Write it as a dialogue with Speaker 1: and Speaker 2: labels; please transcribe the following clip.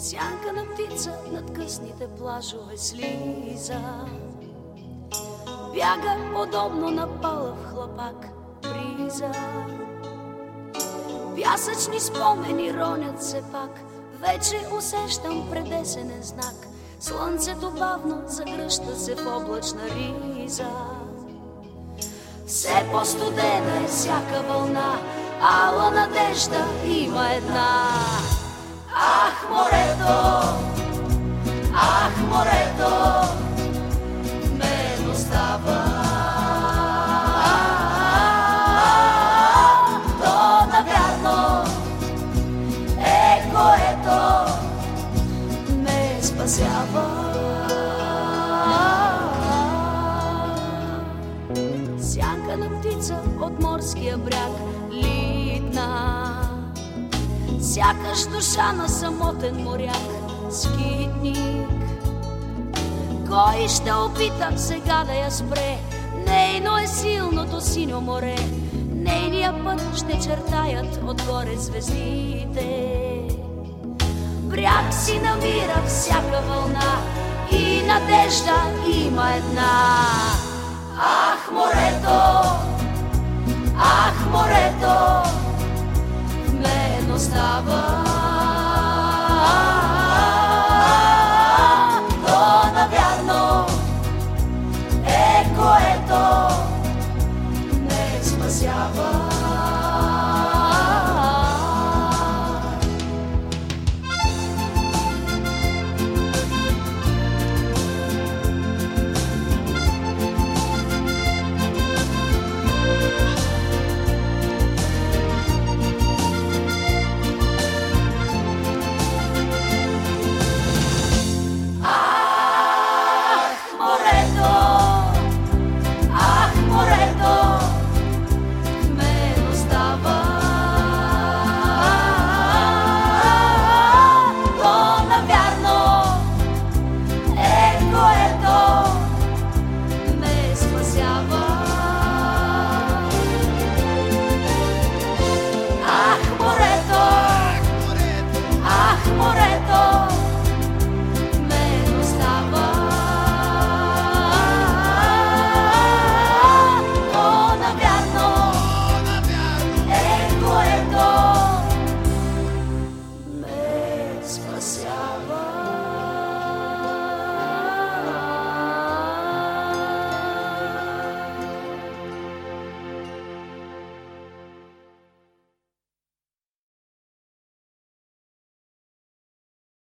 Speaker 1: Сякана птица над късните плажове слиза. Бяга подобно на палав хлапак бриза. Пясъчни спомени ронят се пак, вече усещам предесенен знак. Слънцето бавно загръща се в облачна риза. Все по-студена е всяка вълна, ала надежда има една. Ах, морето, морския бряг литна. Сякаш душа на самотен моряк, скитник. Кой ще опита сега да я спре? Нейно е силното синьо море. Нейния път ще чертаят отгоре звездите. Бряг си намира всяка вълна и надежда има една. Морето, в мен остава.